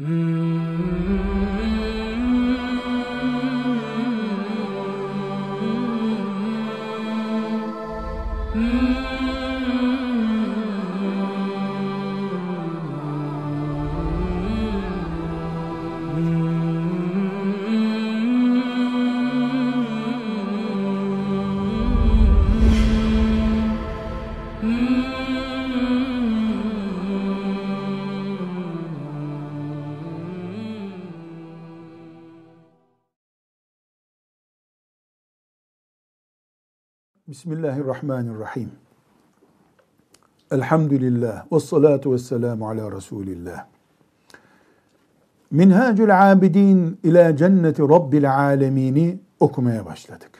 Mm. Bismillahirrahmanirrahim. Elhamdülillah ve salatu ve selamu ala Resulillah. Minhacül Abidin ila cenneti Rabbil Alemini okumaya başladık.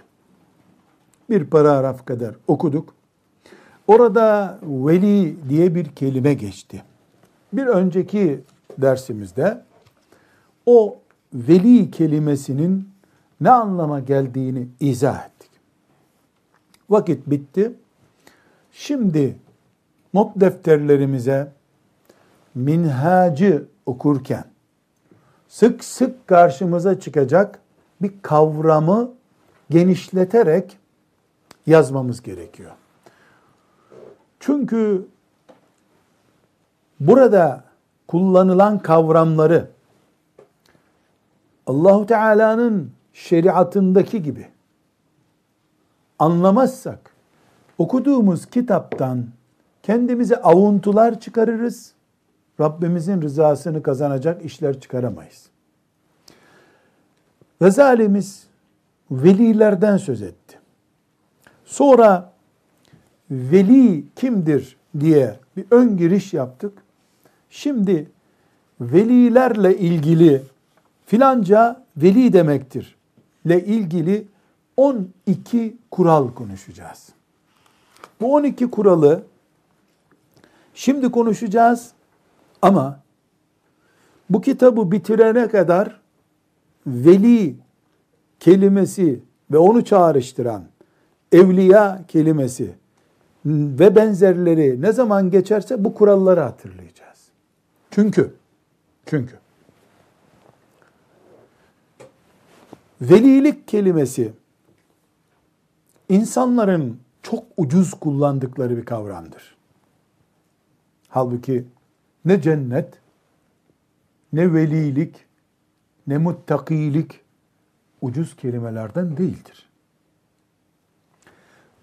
Bir paragraf kadar okuduk. Orada veli diye bir kelime geçti. Bir önceki dersimizde o veli kelimesinin ne anlama geldiğini izah ettik. Vakit bitti. Şimdi not defterlerimize minhacı okurken sık sık karşımıza çıkacak bir kavramı genişleterek yazmamız gerekiyor. Çünkü burada kullanılan kavramları Allahu Teala'nın şeriatındaki gibi anlamazsak okuduğumuz kitaptan kendimize avuntular çıkarırız. Rabbimizin rızasını kazanacak işler çıkaramayız. Gazalimiz velilerden söz etti. Sonra veli kimdir diye bir ön giriş yaptık. Şimdi velilerle ilgili filanca veli demektir ile ilgili 12 kural konuşacağız. Bu 12 kuralı şimdi konuşacağız ama bu kitabı bitirene kadar veli kelimesi ve onu çağrıştıran evliya kelimesi ve benzerleri ne zaman geçerse bu kuralları hatırlayacağız. Çünkü çünkü velilik kelimesi insanların çok ucuz kullandıkları bir kavramdır. Halbuki ne cennet, ne velilik, ne muttakilik ucuz kelimelerden değildir.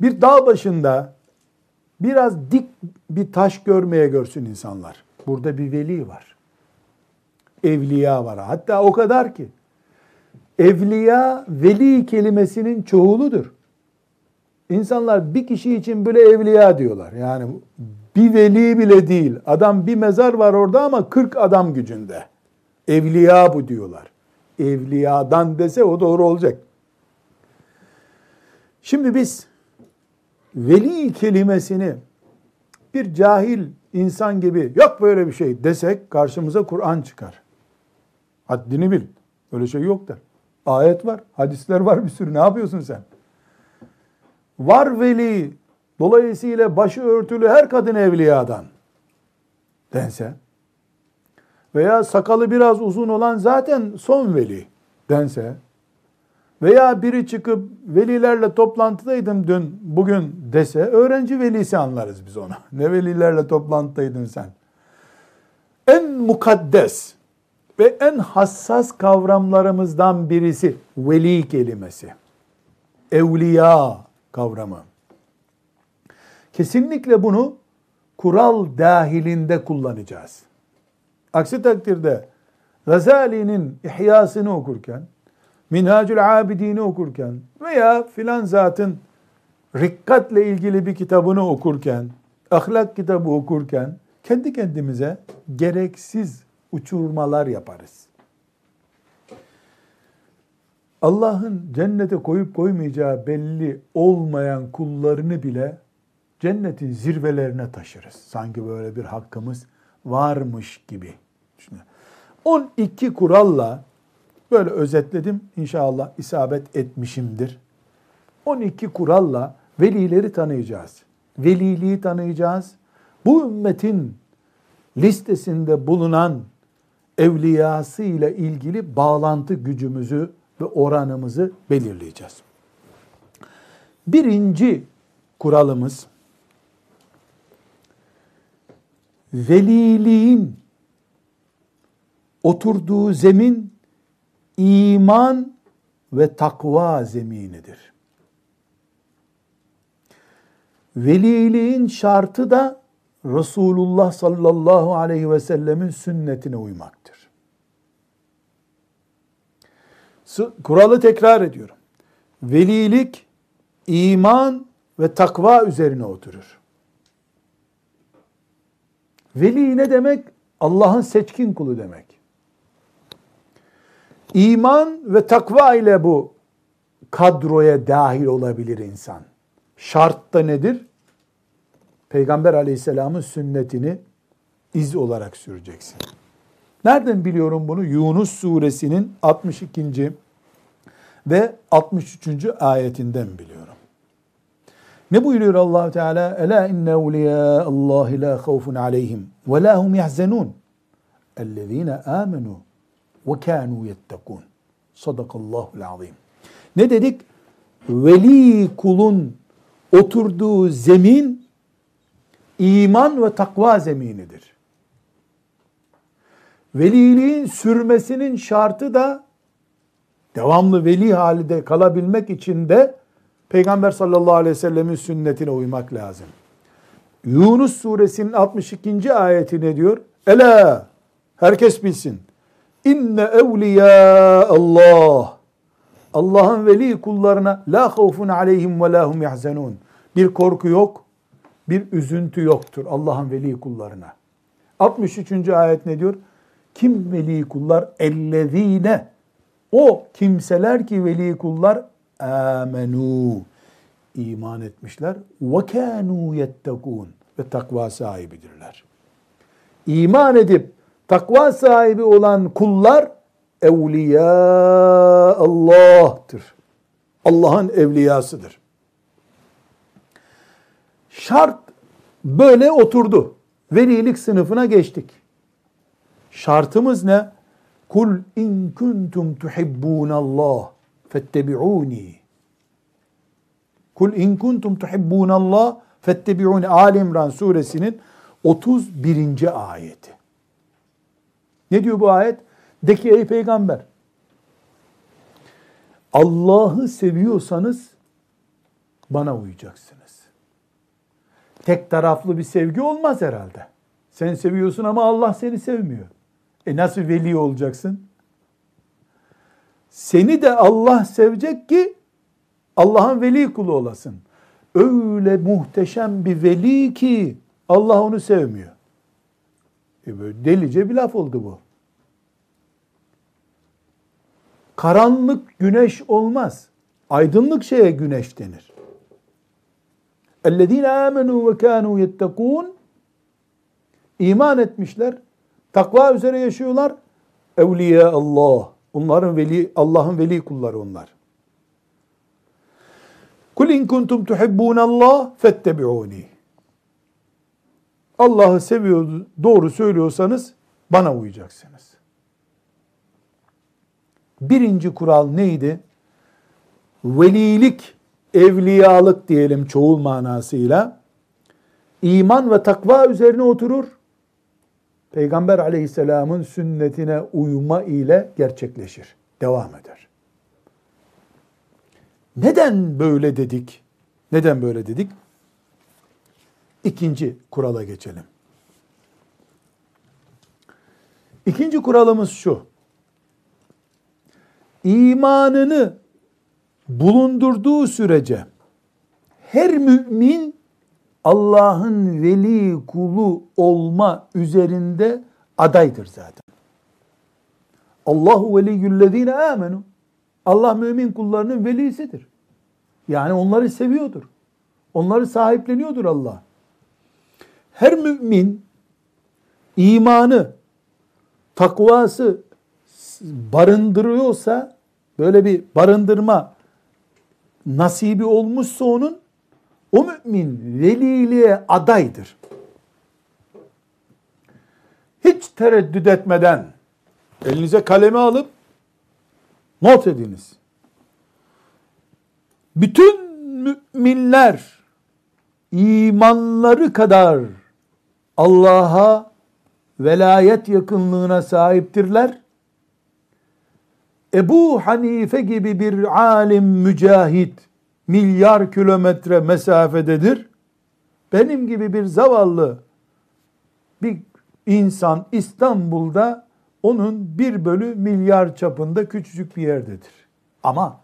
Bir dağ başında biraz dik bir taş görmeye görsün insanlar. Burada bir veli var. Evliya var. Hatta o kadar ki evliya veli kelimesinin çoğuludur. İnsanlar bir kişi için böyle evliya diyorlar. Yani bir veli bile değil. Adam bir mezar var orada ama 40 adam gücünde. Evliya bu diyorlar. Evliyadan dese o doğru olacak. Şimdi biz veli kelimesini bir cahil insan gibi yok böyle bir şey desek karşımıza Kur'an çıkar. Haddini bil. Öyle şey yok der. Ayet var, hadisler var bir sürü. Ne yapıyorsun sen? Var veli, dolayısıyla başı örtülü her kadın evliyadan dense veya sakalı biraz uzun olan zaten son veli dense veya biri çıkıp velilerle toplantıdaydım dün bugün dese öğrenci velisi anlarız biz ona. Ne velilerle toplantıdaydın sen? En mukaddes ve en hassas kavramlarımızdan birisi veli kelimesi. Evliya kavramı. Kesinlikle bunu kural dahilinde kullanacağız. Aksi takdirde Gazali'nin İhyasını okurken, Minhacül Abidini okurken veya filan zatın rikkatle ilgili bir kitabını okurken, ahlak kitabı okurken kendi kendimize gereksiz uçurmalar yaparız. Allah'ın cennete koyup koymayacağı belli olmayan kullarını bile cennetin zirvelerine taşırız. Sanki böyle bir hakkımız varmış gibi. Şimdi 12 kuralla böyle özetledim. İnşallah isabet etmişimdir. 12 kuralla velileri tanıyacağız. Veliliği tanıyacağız. Bu ümmetin listesinde bulunan evliyası ile ilgili bağlantı gücümüzü ve oranımızı belirleyeceğiz. Birinci kuralımız veliliğin oturduğu zemin iman ve takva zeminidir. Veliliğin şartı da Resulullah sallallahu aleyhi ve sellemin sünnetine uymaktır. Kuralı tekrar ediyorum. Velilik iman ve takva üzerine oturur. Veli ne demek? Allah'ın seçkin kulu demek. İman ve takva ile bu kadroya dahil olabilir insan. Şart da nedir? Peygamber aleyhisselamın sünnetini iz olarak süreceksin. Nereden biliyorum bunu? Yunus suresinin 62. ve 63. ayetinden biliyorum. Ne buyuruyor Allah Teala? Ela inne evliya Allah la khawfun aleyhim ve la hum yahzanun. Ellezine amenu ve kanu yettekun. Sadakallahul azim. Ne dedik? Veli kulun oturduğu zemin iman ve takva zeminidir. Veliliğin sürmesinin şartı da devamlı veli halinde kalabilmek için de Peygamber sallallahu aleyhi ve sellemin sünnetine uymak lazım. Yunus suresinin 62. ayeti ne diyor? Ela herkes bilsin. İnne evliya Allah. Allah'ın veli kullarına la havfun aleyhim ve la hum yahzenun. Bir korku yok, bir üzüntü yoktur Allah'ın veli kullarına. 63. ayet ne diyor? Kim veli kullar? Ellezine. O kimseler ki veli kullar amenu iman etmişler ve kanu yettekun ve takva sahibidirler. İman edip takva sahibi olan kullar evliya Allah'tır. Allah'ın evliyasıdır. Şart böyle oturdu. Velilik sınıfına geçtik. Şartımız ne? Kul in kuntum tuhibbunallah fettebi'uni. Kul in kuntum tuhibbunallah fettebi'uni. Ali İmran suresinin 31. ayeti. Ne diyor bu ayet? De ki ey peygamber Allah'ı seviyorsanız bana uyacaksınız. Tek taraflı bir sevgi olmaz herhalde. Sen seviyorsun ama Allah seni sevmiyor. E nasıl veli olacaksın? Seni de Allah sevecek ki Allah'ın veli kulu olasın. Öyle muhteşem bir veli ki Allah onu sevmiyor. E böyle delice bir laf oldu bu. Karanlık güneş olmaz. Aydınlık şeye güneş denir. اَلَّذ۪ينَ آمَنُوا وَكَانُوا يَتَّقُونَ İman etmişler, takva üzere yaşıyorlar. Evliya Allah. Onların veli, Allah'ın veli kulları onlar. Kul in kuntum tuhibbun Allah fettebi'uni. Allah'ı seviyor, doğru söylüyorsanız bana uyacaksınız. Birinci kural neydi? Velilik, evliyalık diyelim çoğul manasıyla iman ve takva üzerine oturur. Peygamber aleyhisselamın sünnetine uyma ile gerçekleşir. Devam eder. Neden böyle dedik? Neden böyle dedik? İkinci kurala geçelim. İkinci kuralımız şu. İmanını bulundurduğu sürece her mümin Allah'ın veli kulu olma üzerinde adaydır zaten. Allahu veliyyüllezine amenu. Allah mümin kullarının velisidir. Yani onları seviyordur. Onları sahipleniyordur Allah. Her mümin imanı, takvası barındırıyorsa, böyle bir barındırma nasibi olmuşsa onun, o mümin veliliğe adaydır. Hiç tereddüt etmeden Elinize kalemi alıp not ediniz. Bütün müminler imanları kadar Allah'a velayet yakınlığına sahiptirler. Ebu Hanife gibi bir alim mücahit milyar kilometre mesafededir. Benim gibi bir zavallı bir insan İstanbul'da onun bir bölü milyar çapında küçücük bir yerdedir. Ama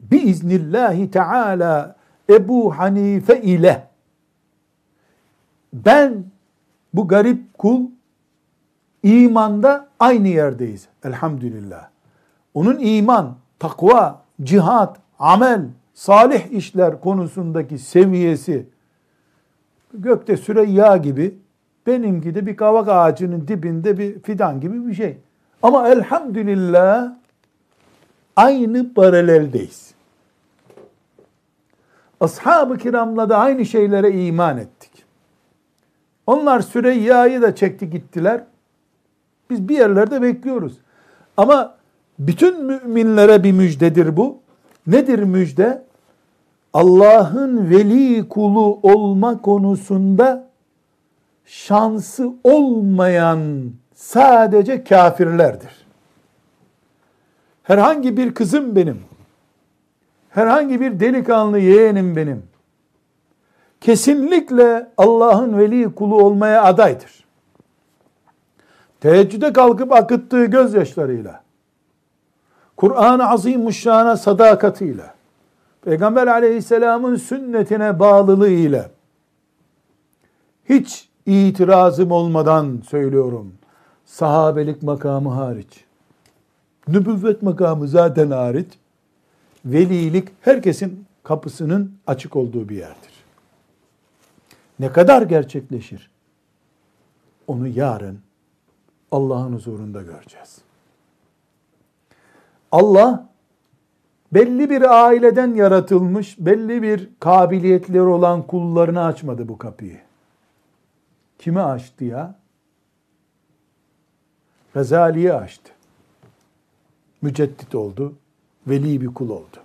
biiznillahi teala Ebu Hanife ile ben bu garip kul imanda aynı yerdeyiz. Elhamdülillah. Onun iman, takva, cihat, amel, salih işler konusundaki seviyesi gökte Süreyya gibi benimki de bir kavak ağacının dibinde bir fidan gibi bir şey. Ama elhamdülillah aynı paraleldeyiz. Ashab-ı kiramla da aynı şeylere iman ettik. Onlar Süreyya'yı da çekti gittiler. Biz bir yerlerde bekliyoruz. Ama bütün müminlere bir müjdedir bu. Nedir müjde? Allah'ın veli kulu olma konusunda şansı olmayan sadece kafirlerdir. Herhangi bir kızım benim, herhangi bir delikanlı yeğenim benim, kesinlikle Allah'ın veli kulu olmaya adaydır. Teheccüde kalkıp akıttığı gözyaşlarıyla, Kur'an-ı Azimuşşan'a sadakatiyle, Peygamber aleyhisselamın sünnetine bağlılığıyla, hiç itirazım olmadan söylüyorum, sahabelik makamı hariç, nübüvvet makamı zaten hariç, velilik herkesin kapısının açık olduğu bir yerdir. Ne kadar gerçekleşir? Onu yarın Allah'ın huzurunda göreceğiz. Allah belli bir aileden yaratılmış, belli bir kabiliyetleri olan kullarına açmadı bu kapıyı. Kime açtı ya? Gazali'ye açtı. Müceddit oldu, veli bir kul oldu.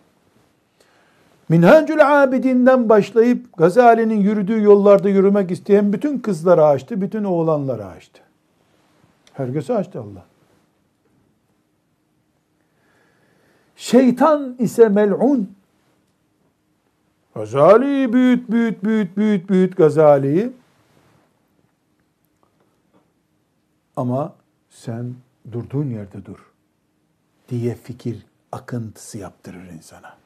Minhacül Abidin'den başlayıp Gazali'nin yürüdüğü yollarda yürümek isteyen bütün kızları açtı, bütün oğlanları açtı. Herkese açtı Allah. Şeytan ise mel'un. Gazali büyüt, büyüt, büyüt, büyüt, büyüt Gazali'yi. Ama sen durduğun yerde dur diye fikir akıntısı yaptırır insana.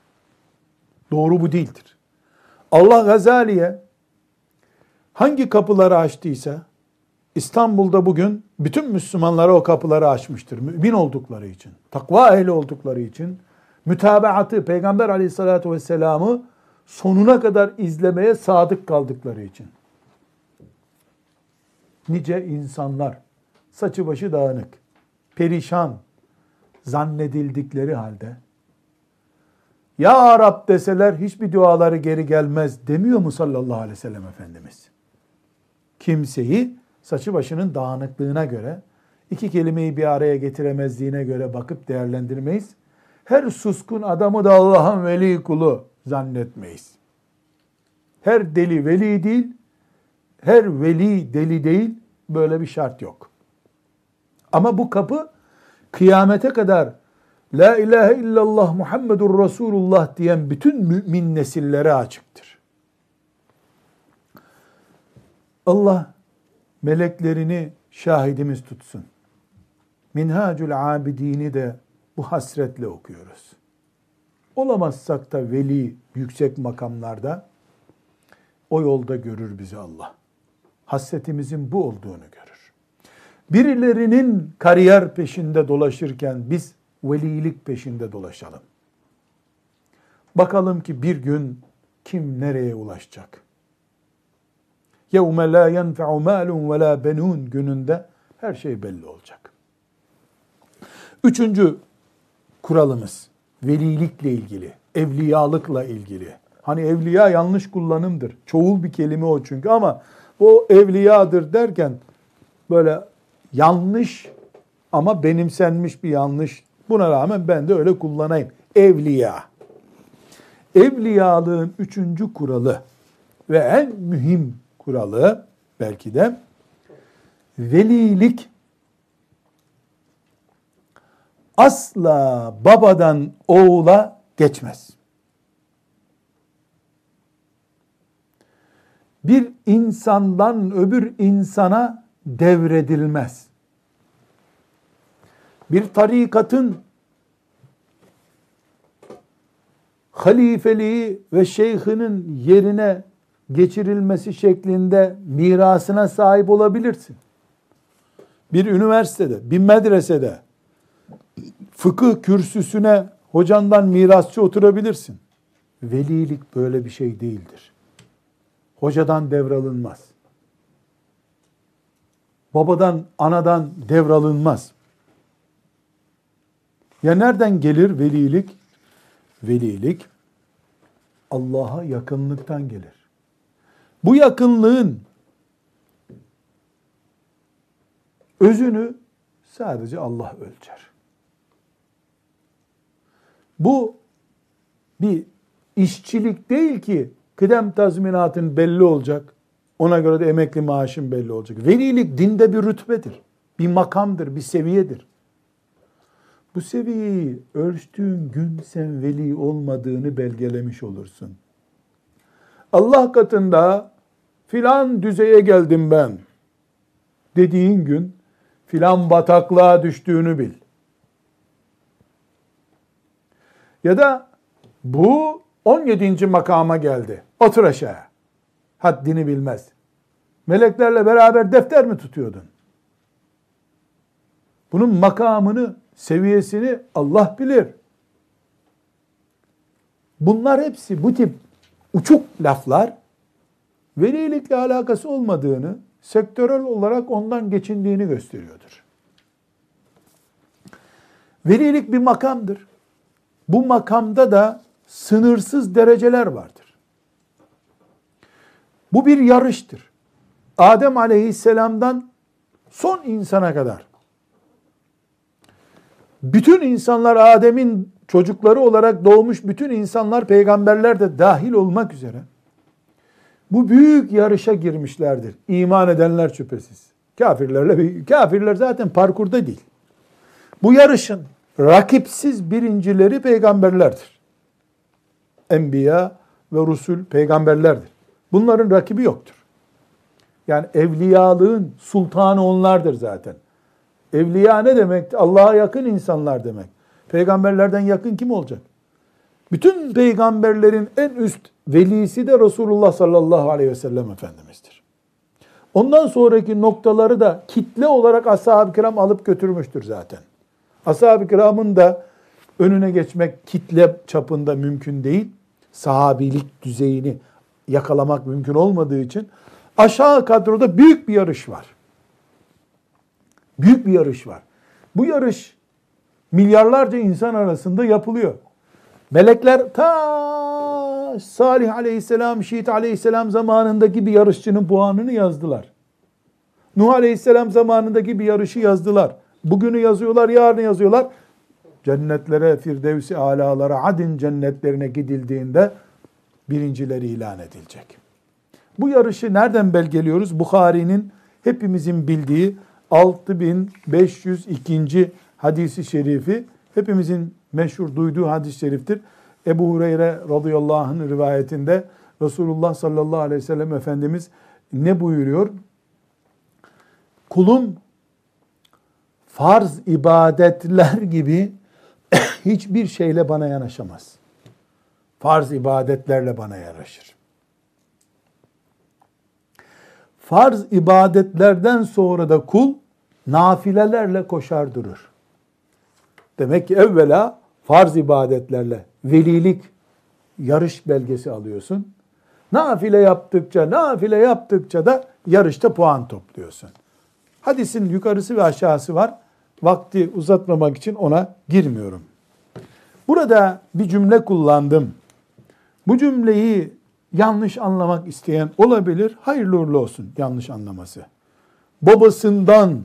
Doğru bu değildir. Allah Gazali'ye hangi kapıları açtıysa İstanbul'da bugün bütün Müslümanlara o kapıları açmıştır. Mümin oldukları için, takva ehli oldukları için, mütabaatı, Peygamber aleyhissalatü vesselam'ı sonuna kadar izlemeye sadık kaldıkları için. Nice insanlar, saçı başı dağınık, perişan zannedildikleri halde, Ya Rab deseler hiçbir duaları geri gelmez demiyor mu sallallahu aleyhi ve sellem Efendimiz? Kimseyi saçı başının dağınıklığına göre, iki kelimeyi bir araya getiremezliğine göre bakıp değerlendirmeyiz. Her suskun adamı da Allah'ın veli kulu zannetmeyiz. Her deli veli değil, her veli deli değil, böyle bir şart yok. Ama bu kapı kıyamete kadar La ilahe illallah Muhammedur Resulullah diyen bütün mümin nesillere açıktır. Allah meleklerini şahidimiz tutsun. Minhacül Abidini de bu hasretle okuyoruz. Olamazsak da veli yüksek makamlarda o yolda görür bizi Allah. Hasretimizin bu olduğunu görür. Birilerinin kariyer peşinde dolaşırken biz velilik peşinde dolaşalım. Bakalım ki bir gün kim nereye ulaşacak? يَوْمَ لَا يَنْفَعُ مَالٌ وَلَا بَنُونَ gününde her şey belli olacak. Üçüncü kuralımız velilikle ilgili, evliyalıkla ilgili. Hani evliya yanlış kullanımdır. Çoğul bir kelime o çünkü ama o evliyadır derken böyle yanlış ama benimsenmiş bir yanlış. Buna rağmen ben de öyle kullanayım. Evliya. Evliyalığın üçüncü kuralı ve en mühim kuralı belki de velilik asla babadan oğula geçmez. Bir insandan öbür insana devredilmez. Bir tarikatın halifeliği ve şeyhinin yerine geçirilmesi şeklinde mirasına sahip olabilirsin. Bir üniversitede, bir medresede fıkıh kürsüsüne hocandan mirasçı oturabilirsin. Velilik böyle bir şey değildir. Hocadan devralınmaz. Babadan, anadan devralınmaz. Ya nereden gelir velilik? Velilik Allah'a yakınlıktan gelir. Bu yakınlığın özünü sadece Allah ölçer. Bu bir işçilik değil ki kıdem tazminatın belli olacak. Ona göre de emekli maaşın belli olacak. Velilik dinde bir rütbedir. Bir makamdır, bir seviyedir. Bu seviyeyi ölçtüğün gün sen veli olmadığını belgelemiş olursun. Allah katında filan düzeye geldim ben dediğin gün filan bataklığa düştüğünü bil. Ya da bu 17. makama geldi. Otur aşağı. Haddini bilmez. Meleklerle beraber defter mi tutuyordun? Bunun makamını, seviyesini Allah bilir. Bunlar hepsi bu tip uçuk laflar velilikle alakası olmadığını, sektörel olarak ondan geçindiğini gösteriyordur. Velilik bir makamdır. Bu makamda da sınırsız dereceler vardır. Bu bir yarıştır. Adem aleyhisselamdan son insana kadar bütün insanlar Adem'in çocukları olarak doğmuş bütün insanlar peygamberler de dahil olmak üzere bu büyük yarışa girmişlerdir. İman edenler şüphesiz. Kafirlerle bir, kafirler zaten parkurda değil. Bu yarışın rakipsiz birincileri peygamberlerdir. Enbiya ve Rusul peygamberlerdir. Bunların rakibi yoktur. Yani evliyalığın sultanı onlardır zaten. Evliya ne demek? Allah'a yakın insanlar demek. Peygamberlerden yakın kim olacak? Bütün peygamberlerin en üst velisi de Resulullah sallallahu aleyhi ve sellem Efendimiz'dir. Ondan sonraki noktaları da kitle olarak ashab-ı kiram alıp götürmüştür zaten. Ashab-ı kiramın da önüne geçmek kitle çapında mümkün değil. Sahabilik düzeyini yakalamak mümkün olmadığı için aşağı kadroda büyük bir yarış var. Büyük bir yarış var. Bu yarış milyarlarca insan arasında yapılıyor. Melekler ta Salih aleyhisselam, Şiit aleyhisselam zamanındaki bir yarışçının puanını yazdılar. Nuh aleyhisselam zamanındaki bir yarışı yazdılar. Bugünü yazıyorlar, yarını yazıyorlar. Cennetlere, Firdevsi alalara, Adin cennetlerine gidildiğinde birincileri ilan edilecek. Bu yarışı nereden belgeliyoruz? Bukhari'nin hepimizin bildiği 6502. hadisi şerifi hepimizin meşhur duyduğu hadis-i şeriftir. Ebu Hureyre radıyallahu anh'ın rivayetinde Resulullah sallallahu aleyhi ve sellem Efendimiz ne buyuruyor? Kulum farz ibadetler gibi hiçbir şeyle bana yanaşamaz. Farz ibadetlerle bana yaraşır. Farz ibadetlerden sonra da kul nafilelerle koşar durur. Demek ki evvela farz ibadetlerle velilik yarış belgesi alıyorsun. Nafile yaptıkça, nafile yaptıkça da yarışta puan topluyorsun. Hadisin yukarısı ve aşağısı var. Vakti uzatmamak için ona girmiyorum. Burada bir cümle kullandım. Bu cümleyi yanlış anlamak isteyen olabilir. Hayırlı uğurlu olsun yanlış anlaması. Babasından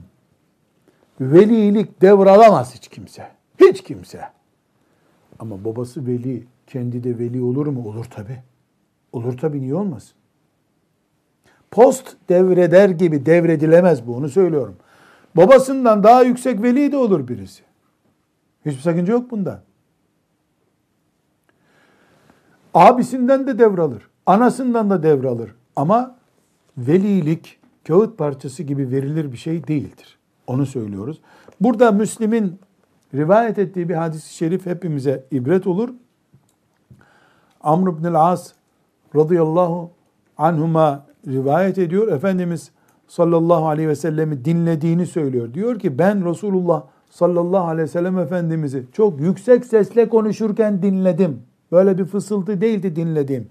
velilik devralamaz hiç kimse. Hiç kimse. Ama babası veli, kendi de veli olur mu? Olur tabi. Olur tabi niye olmasın? Post devreder gibi devredilemez bu onu söylüyorum. Babasından daha yüksek veli de olur birisi. Hiçbir sakınca yok bunda. Abisinden de devralır. Anasından da devralır. Ama velilik kağıt parçası gibi verilir bir şey değildir. Onu söylüyoruz. Burada Müslim'in rivayet ettiği bir hadis-i şerif hepimize ibret olur. Amr ibn as radıyallahu anhuma rivayet ediyor. Efendimiz sallallahu aleyhi ve sellemi dinlediğini söylüyor. Diyor ki ben Resulullah sallallahu aleyhi ve sellem Efendimiz'i çok yüksek sesle konuşurken dinledim. Böyle bir fısıltı değildi dinlediğim.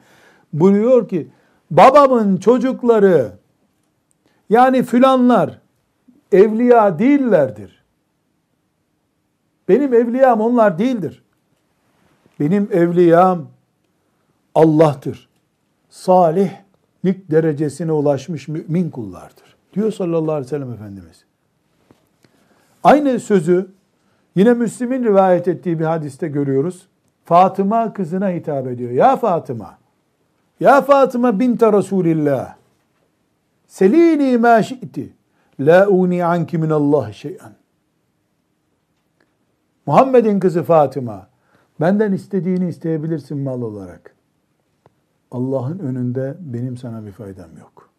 Buyuruyor ki babamın çocukları yani filanlar evliya değillerdir. Benim evliyam onlar değildir. Benim evliyam Allah'tır. Salihlik derecesine ulaşmış mümin kullardır. Diyor sallallahu aleyhi ve sellem Efendimiz. Aynı sözü yine Müslim'in rivayet ettiği bir hadiste görüyoruz. Fatıma kızına hitap ediyor. Ya Fatıma, ya Fatıma binte Resulillah, selini ma şi'ti, la uni anki min Allah şey'an. Muhammed'in kızı Fatıma, benden istediğini isteyebilirsin mal olarak. Allah'ın önünde benim sana bir faydam yok.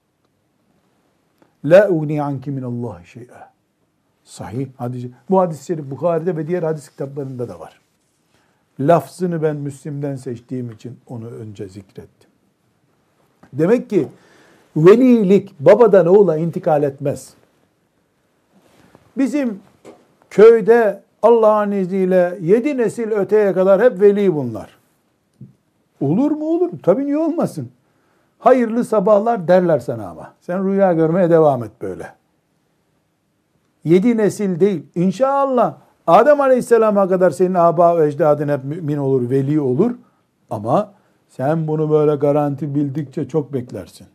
La uni anki min Allah şey'a. Sahih hadis. Bu hadis-i şerif Bukhari'de ve diğer hadis kitaplarında da var. Lafzını ben Müslim'den seçtiğim için onu önce zikrettim. Demek ki velilik babadan oğula intikal etmez. Bizim köyde Allah'ın izniyle yedi nesil öteye kadar hep veli bunlar. Olur mu olur? Tabii niye olmasın? Hayırlı sabahlar derler sana ama. Sen rüya görmeye devam et böyle. Yedi nesil değil. İnşallah Adem Aleyhisselam'a kadar senin aba ve ecdadın hep mümin olur, veli olur. Ama sen bunu böyle garanti bildikçe çok beklersin.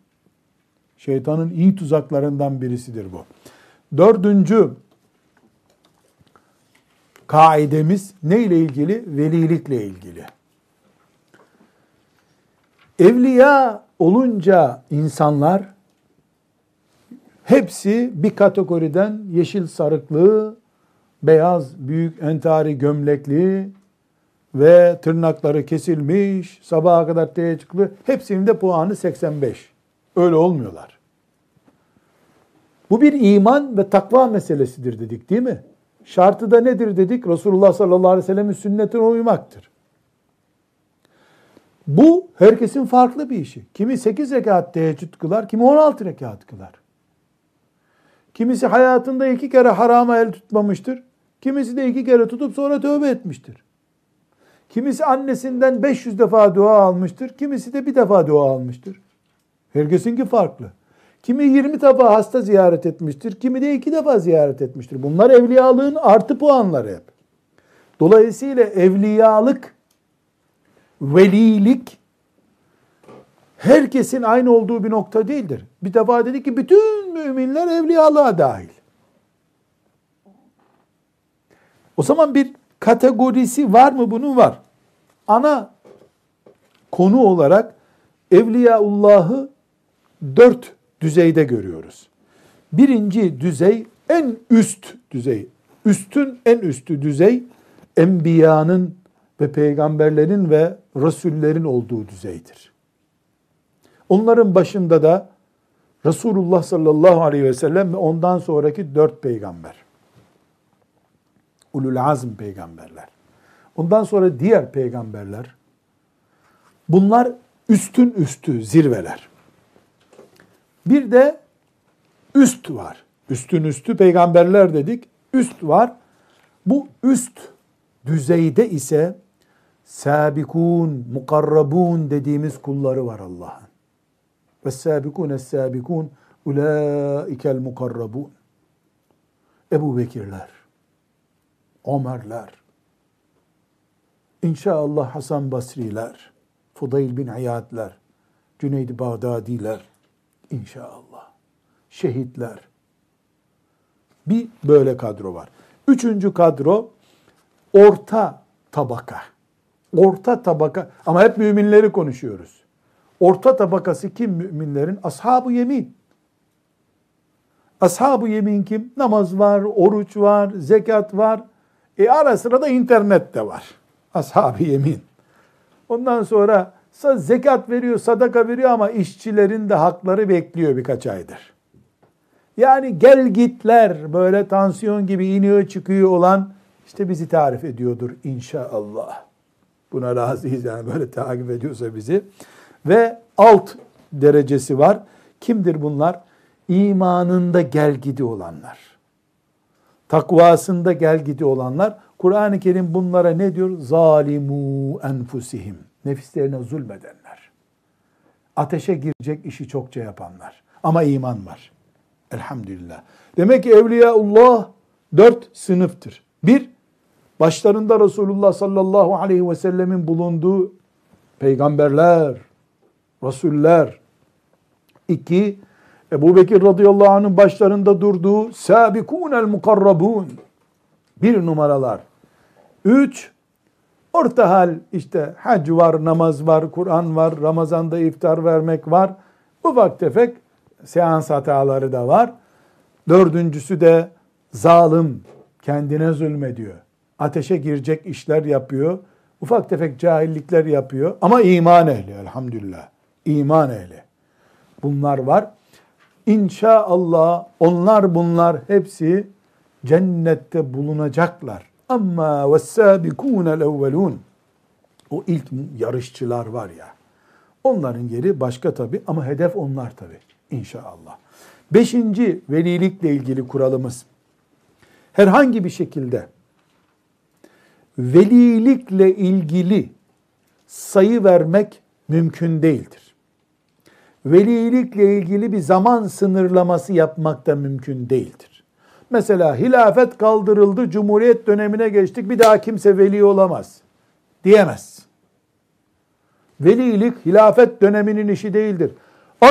Şeytanın iyi tuzaklarından birisidir bu. Dördüncü kaidemiz ne ile ilgili? Velilikle ilgili. Evliya olunca insanlar hepsi bir kategoriden yeşil sarıklı, beyaz büyük entari gömlekli ve tırnakları kesilmiş, sabaha kadar teheccüdlü hepsinin de puanı 85. Öyle olmuyorlar. Bu bir iman ve takva meselesidir dedik değil mi? Şartı da nedir dedik? Resulullah sallallahu aleyhi ve sellem'in sünnetine uymaktır. Bu herkesin farklı bir işi. Kimi 8 rekat teheccüd kılar, kimi 16 rekat kılar. Kimisi hayatında iki kere harama el tutmamıştır. Kimisi de iki kere tutup sonra tövbe etmiştir. Kimisi annesinden 500 defa dua almıştır. Kimisi de bir defa dua almıştır. Herkesinki farklı. Kimi 20 defa hasta ziyaret etmiştir. Kimi de iki defa ziyaret etmiştir. Bunlar evliyalığın artı puanları hep. Dolayısıyla evliyalık, velilik herkesin aynı olduğu bir nokta değildir. Bir defa dedi ki bütün müminler evliyalığa dahil. O zaman bir kategorisi var mı bunun? Var. Ana konu olarak Evliyaullah'ı dört düzeyde görüyoruz. Birinci düzey en üst düzey. Üstün en üstü düzey enbiyanın ve peygamberlerin ve rasullerin olduğu düzeydir. Onların başında da Resulullah sallallahu aleyhi ve sellem ve ondan sonraki dört peygamber. Ulul azm peygamberler. Ondan sonra diğer peygamberler. Bunlar üstün üstü zirveler. Bir de üst var. Üstün üstü peygamberler dedik. Üst var. Bu üst düzeyde ise sabikun, mukarrabun dediğimiz kulları var Allah'ın. Ve sabikun es sabikun ulaikel mukarrabun. Ebu Bekirler, Ömerler, İnşallah Hasan Basriler, Fudayl bin İyadler, Cüneyd Bağdadiler, İnşallah. Şehitler. Bir böyle kadro var. Üçüncü kadro orta tabaka. Orta tabaka ama hep müminleri konuşuyoruz. Orta tabakası kim müminlerin? Ashab-ı yemin. Ashab-ı yemin kim? Namaz var, oruç var, zekat var. E ara sıra da internet de var. Ashab-ı yemin. Ondan sonra zekat veriyor, sadaka veriyor ama işçilerin de hakları bekliyor birkaç aydır. Yani gel gitler böyle tansiyon gibi iniyor çıkıyor olan işte bizi tarif ediyordur inşallah. Buna razıyız yani böyle takip ediyorsa bizi. Ve alt derecesi var. Kimdir bunlar? İmanında gel gidi olanlar. Takvasında gel gidi olanlar. Kur'an-ı Kerim bunlara ne diyor? Zalimu enfusihim. Nefislerine zulmedenler. Ateşe girecek işi çokça yapanlar. Ama iman var. Elhamdülillah. Demek ki Evliyaullah dört sınıftır. Bir, başlarında Resulullah sallallahu aleyhi ve sellemin bulunduğu peygamberler, rasuller. İki, Ebu Bekir radıyallahu anh'ın başlarında durduğu el mukarrabun. Bir numaralar. Üç, orta hal işte hac var, namaz var, Kur'an var, Ramazan'da iftar vermek var. Ufak tefek seans hataları da var. Dördüncüsü de zalim, kendine zulmediyor. Ateşe girecek işler yapıyor. Ufak tefek cahillikler yapıyor. Ama iman ehli elhamdülillah. İman ehli. Bunlar var. İnşallah onlar bunlar hepsi cennette bulunacaklar. Amma vessâbikûnel evvelûn. O ilk yarışçılar var ya. Onların yeri başka tabi ama hedef onlar tabi inşallah. Beşinci velilikle ilgili kuralımız. Herhangi bir şekilde velilikle ilgili sayı vermek mümkün değildir. Velilikle ilgili bir zaman sınırlaması yapmak da mümkün değildir. Mesela hilafet kaldırıldı, cumhuriyet dönemine geçtik, bir daha kimse veli olamaz diyemez. Velilik hilafet döneminin işi değildir.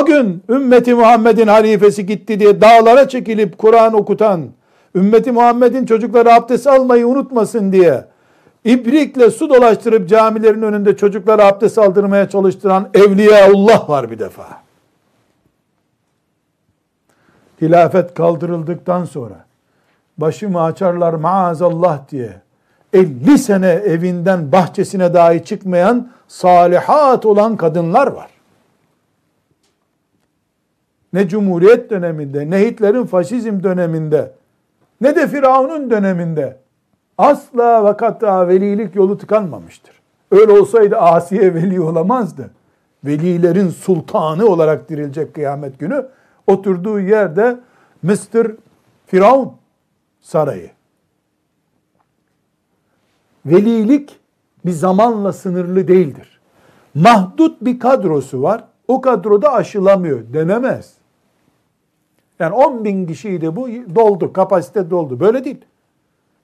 O gün ümmeti Muhammed'in halifesi gitti diye dağlara çekilip Kur'an okutan, ümmeti Muhammed'in çocukları abdest almayı unutmasın diye ibrikle su dolaştırıp camilerin önünde çocuklara abdest aldırmaya çalıştıran Evliyaullah var bir defa. Hilafet kaldırıldıktan sonra başımı açarlar maazallah diye 50 sene evinden bahçesine dahi çıkmayan salihat olan kadınlar var ne Cumhuriyet döneminde, ne Hitler'in faşizm döneminde, ne de Firavun'un döneminde asla ve kata velilik yolu tıkanmamıştır. Öyle olsaydı Asiye veli olamazdı. Velilerin sultanı olarak dirilecek kıyamet günü oturduğu yerde Mr. Firavun sarayı. Velilik bir zamanla sınırlı değildir. Mahdut bir kadrosu var. O kadroda aşılamıyor. Denemez. Yani 10 bin kişiydi bu doldu, kapasite doldu. Böyle değil.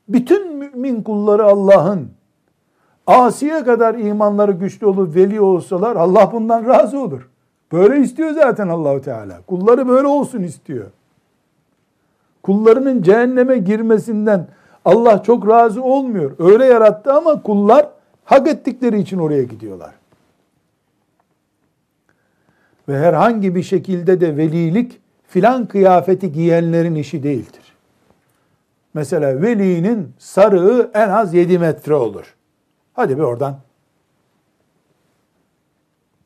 Bütün mümin kulları Allah'ın Asiye kadar imanları güçlü olup veli olsalar Allah bundan razı olur. Böyle istiyor zaten Allahu Teala. Kulları böyle olsun istiyor. Kullarının cehenneme girmesinden Allah çok razı olmuyor. Öyle yarattı ama kullar hak ettikleri için oraya gidiyorlar. Ve herhangi bir şekilde de velilik filan kıyafeti giyenlerin işi değildir. Mesela velinin sarığı en az 7 metre olur. Hadi bir oradan.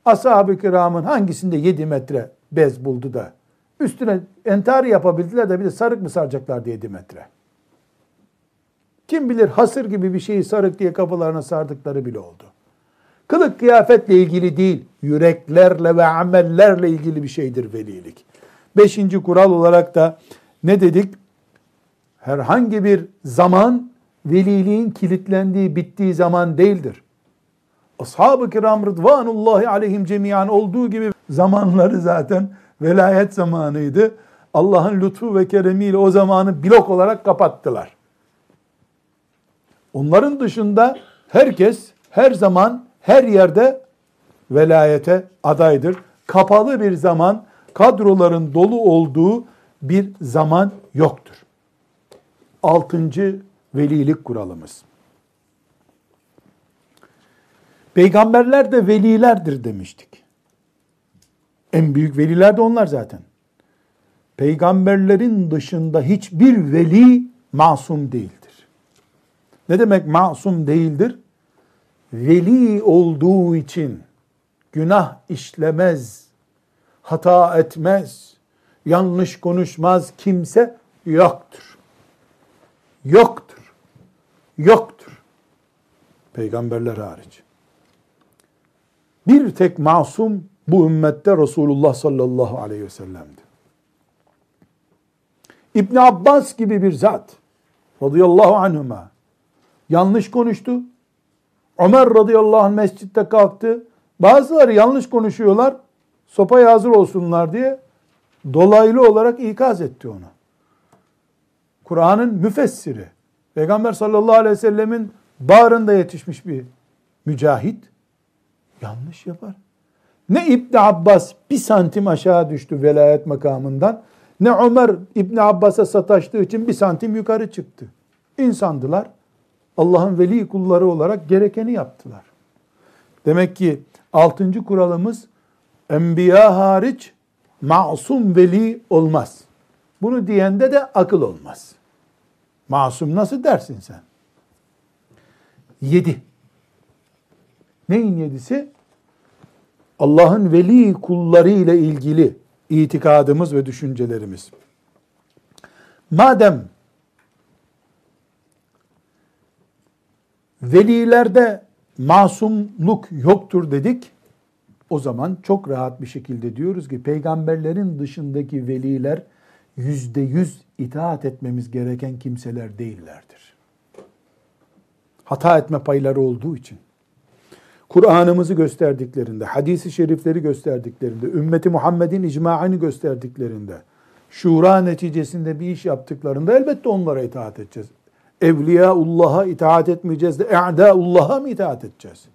Ashab-ı kiramın hangisinde 7 metre bez buldu da üstüne entar yapabildiler de bir de sarık mı saracaklar diye 7 metre. Kim bilir hasır gibi bir şeyi sarık diye kafalarına sardıkları bile oldu. Kılık kıyafetle ilgili değil, yüreklerle ve amellerle ilgili bir şeydir velilik. Beşinci kural olarak da ne dedik? Herhangi bir zaman veliliğin kilitlendiği, bittiği zaman değildir. Ashab-ı kiram rıdvanullahi aleyhim cemiyan olduğu gibi zamanları zaten velayet zamanıydı. Allah'ın lütfu ve keremiyle o zamanı blok olarak kapattılar. Onların dışında herkes her zaman her yerde velayete adaydır. Kapalı bir zaman kadroların dolu olduğu bir zaman yoktur. altıncı velilik kuralımız. Peygamberler de velilerdir demiştik. En büyük veliler de onlar zaten. Peygamberlerin dışında hiçbir veli masum değildir. Ne demek masum değildir? Veli olduğu için günah işlemez, hata etmez, yanlış konuşmaz kimse yoktur. Yoktur. Yoktur. Peygamberler hariç. Bir tek masum bu ümmette Resulullah sallallahu aleyhi ve sellem'di. İbn Abbas gibi bir zat radıyallahu anhuma yanlış konuştu. Ömer radıyallahu anh mescitte kalktı. Bazıları yanlış konuşuyorlar. Sopaya hazır olsunlar diye dolaylı olarak ikaz etti onu. Kur'an'ın müfessiri. Peygamber sallallahu aleyhi ve sellemin bağrında yetişmiş bir mücahit yanlış yapar. Ne İbn Abbas bir santim aşağı düştü velayet makamından ne Ömer İbn Abbas'a sataştığı için bir santim yukarı çıktı. İnsandılar. Allah'ın veli kulları olarak gerekeni yaptılar. Demek ki altıncı kuralımız enbiya hariç masum veli olmaz. Bunu diyende de akıl olmaz. Masum nasıl dersin sen? Yedi. Neyin yedisi? Allah'ın veli kulları ile ilgili itikadımız ve düşüncelerimiz. Madem velilerde masumluk yoktur dedik, o zaman çok rahat bir şekilde diyoruz ki peygamberlerin dışındaki veliler yüzde yüz itaat etmemiz gereken kimseler değillerdir. Hata etme payları olduğu için. Kur'an'ımızı gösterdiklerinde, hadisi şerifleri gösterdiklerinde, ümmeti Muhammed'in icmaını gösterdiklerinde, şura neticesinde bir iş yaptıklarında elbette onlara itaat edeceğiz. Evliyaullah'a itaat etmeyeceğiz de e'daullah'a mı itaat edeceğiz?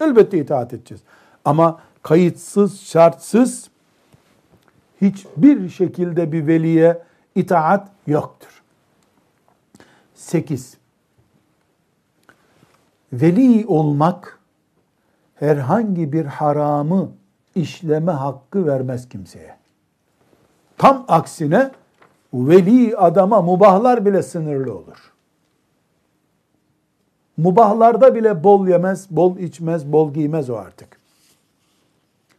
Elbette itaat edeceğiz. Ama kayıtsız, şartsız hiçbir şekilde bir veliye itaat yoktur. Sekiz. Veli olmak herhangi bir haramı işleme hakkı vermez kimseye. Tam aksine veli adama mubahlar bile sınırlı olur. Mubahlarda bile bol yemez, bol içmez, bol giymez o artık.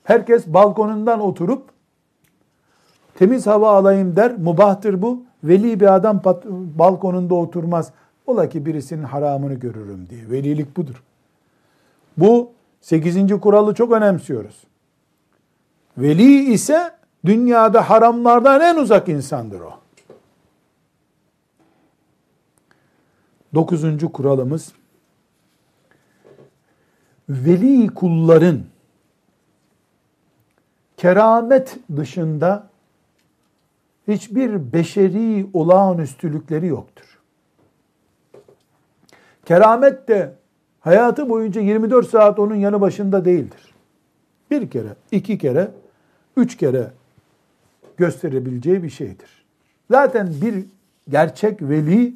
Herkes balkonundan oturup temiz hava alayım der, mubahtır bu. Veli bir adam balkonunda oturmaz. Ola ki birisinin haramını görürüm diye. Velilik budur. Bu Sekizinci kuralı çok önemsiyoruz. Veli ise dünyada haramlardan en uzak insandır o. Dokuzuncu kuralımız, veli kulların keramet dışında hiçbir beşeri olağanüstülükleri yoktur. Keramet de Hayatı boyunca 24 saat onun yanı başında değildir. Bir kere, iki kere, üç kere gösterebileceği bir şeydir. Zaten bir gerçek veli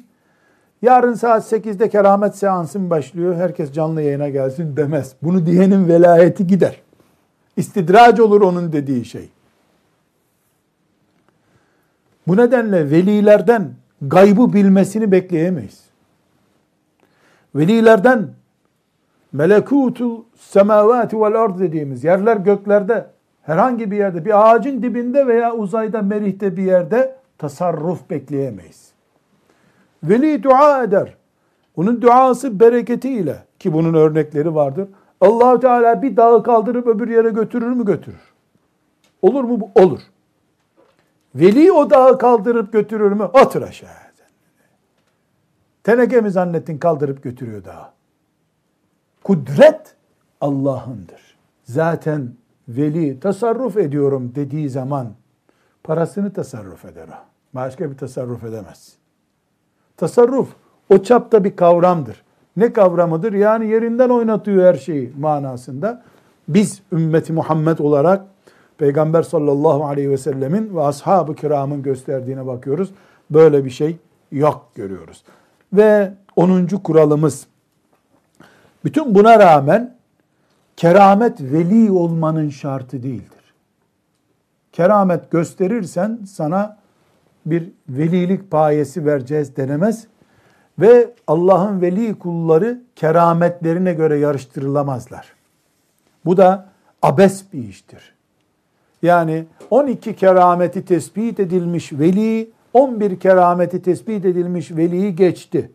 yarın saat 8'de keramet seansım başlıyor herkes canlı yayına gelsin demez. Bunu diyenin velayeti gider. İstidrac olur onun dediği şey. Bu nedenle velilerden gaybı bilmesini bekleyemeyiz. Velilerden melekutul semavati vel ard dediğimiz yerler göklerde herhangi bir yerde bir ağacın dibinde veya uzayda merihte bir yerde tasarruf bekleyemeyiz. Veli dua eder. Onun duası bereketiyle ki bunun örnekleri vardır. Allahu Teala bir dağı kaldırıp öbür yere götürür mü götürür. Olur mu? Olur. Veli o dağı kaldırıp götürür mü? Otur aşağı. Teneke mi zannettin kaldırıp götürüyor dağı? Kudret Allah'ındır. Zaten veli tasarruf ediyorum dediği zaman parasını tasarruf eder o. Başka bir tasarruf edemez. Tasarruf o çapta bir kavramdır. Ne kavramıdır? Yani yerinden oynatıyor her şeyi manasında. Biz ümmeti Muhammed olarak Peygamber sallallahu aleyhi ve sellemin ve ashab-ı kiramın gösterdiğine bakıyoruz. Böyle bir şey yok görüyoruz. Ve 10. kuralımız bütün buna rağmen keramet veli olmanın şartı değildir. Keramet gösterirsen sana bir velilik payesi vereceğiz denemez ve Allah'ın veli kulları kerametlerine göre yarıştırılamazlar. Bu da abes bir iştir. Yani 12 kerameti tespit edilmiş veli, 11 kerameti tespit edilmiş veliyi geçti.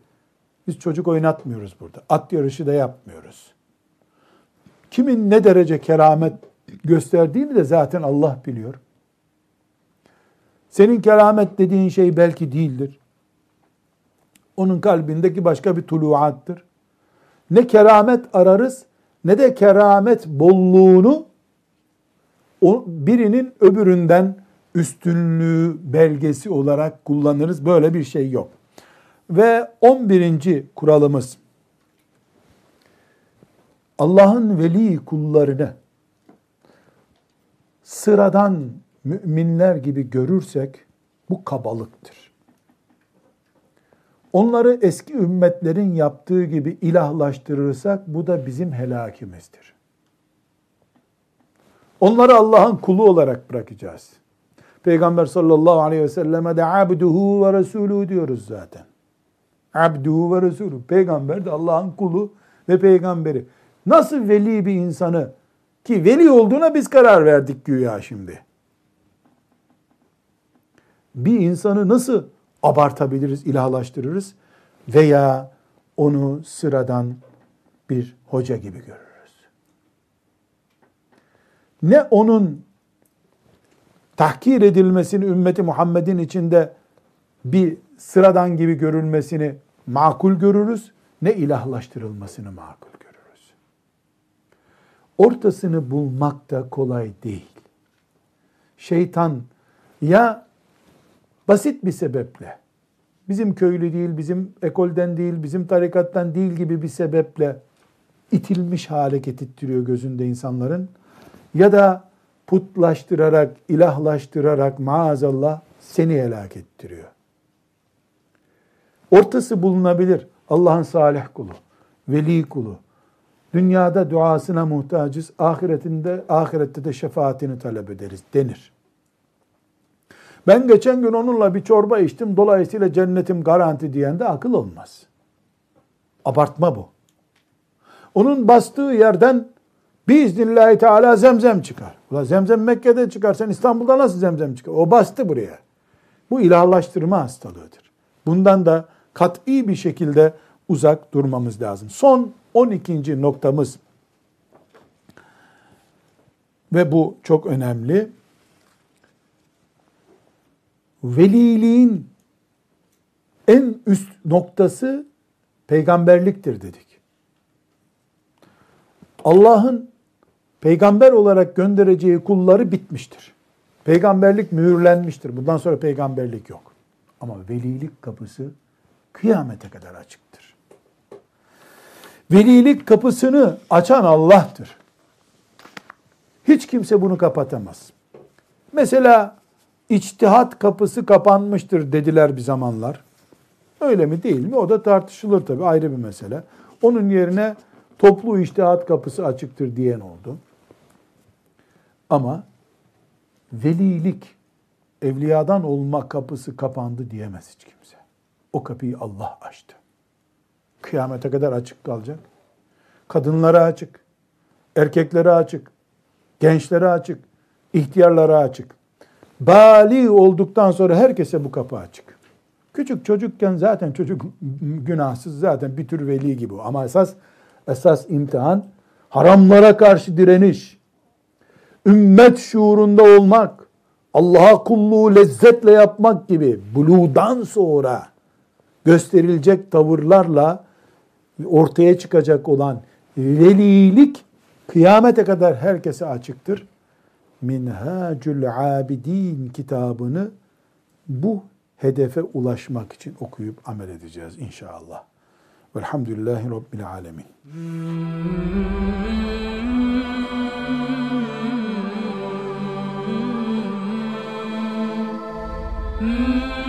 Biz çocuk oynatmıyoruz burada. At yarışı da yapmıyoruz. Kimin ne derece keramet gösterdiğini de zaten Allah biliyor. Senin keramet dediğin şey belki değildir. Onun kalbindeki başka bir tuluattır. Ne keramet ararız ne de keramet bolluğunu birinin öbüründen üstünlüğü belgesi olarak kullanırız. Böyle bir şey yok. Ve 11. kuralımız Allah'ın veli kullarını sıradan müminler gibi görürsek bu kabalıktır. Onları eski ümmetlerin yaptığı gibi ilahlaştırırsak bu da bizim helakimizdir. Onları Allah'ın kulu olarak bırakacağız. Peygamber sallallahu aleyhi ve selleme de abduhu ve resulü diyoruz zaten. Abduhu ve resulü. Peygamber de Allah'ın kulu ve peygamberi. Nasıl veli bir insanı ki veli olduğuna biz karar verdik güya şimdi. Bir insanı nasıl abartabiliriz, ilahlaştırırız veya onu sıradan bir hoca gibi görürüz. Ne onun tahkir edilmesini ümmeti Muhammed'in içinde bir sıradan gibi görülmesini makul görürüz, ne ilahlaştırılmasını makul görürüz. Ortasını bulmak da kolay değil. Şeytan ya basit bir sebeple, bizim köylü değil, bizim ekolden değil, bizim tarikattan değil gibi bir sebeple itilmiş hale getirtiyor gözünde insanların ya da putlaştırarak, ilahlaştırarak maazallah seni helak ettiriyor. Ortası bulunabilir. Allah'ın salih kulu, veli kulu. Dünyada duasına muhtacız, ahiretinde ahirette de şefaatini talep ederiz denir. Ben geçen gün onunla bir çorba içtim, dolayısıyla cennetim garanti diyen de akıl olmaz. Abartma bu. Onun bastığı yerden Biiznillahü Teala zemzem çıkar. Ula zemzem Mekke'de çıkar. Sen İstanbul'da nasıl zemzem çıkar? O bastı buraya. Bu ilahlaştırma hastalığıdır. Bundan da kat'i bir şekilde uzak durmamız lazım. Son 12. noktamız ve bu çok önemli. Veliliğin en üst noktası peygamberliktir dedik. Allah'ın peygamber olarak göndereceği kulları bitmiştir. Peygamberlik mühürlenmiştir. Bundan sonra peygamberlik yok. Ama velilik kapısı kıyamete kadar açıktır. Velilik kapısını açan Allah'tır. Hiç kimse bunu kapatamaz. Mesela içtihat kapısı kapanmıştır dediler bir zamanlar. Öyle mi değil mi? O da tartışılır tabii ayrı bir mesele. Onun yerine toplu içtihat kapısı açıktır diyen oldu. Ama velilik, evliyadan olma kapısı kapandı diyemez hiç kimse. O kapıyı Allah açtı. Kıyamete kadar açık kalacak. Kadınlara açık, erkeklere açık, gençlere açık, ihtiyarlara açık. Bali olduktan sonra herkese bu kapı açık. Küçük çocukken zaten çocuk günahsız zaten bir tür veli gibi. Ama esas esas imtihan haramlara karşı direniş, ümmet şuurunda olmak, Allah'a kulluğu lezzetle yapmak gibi buludan sonra gösterilecek tavırlarla ortaya çıkacak olan velilik kıyamete kadar herkese açıktır. Minhacül Abidin kitabını bu hedefe ulaşmak için okuyup amel edeceğiz inşallah. Velhamdülillahi Rabbil Alemin. Mm-hmm.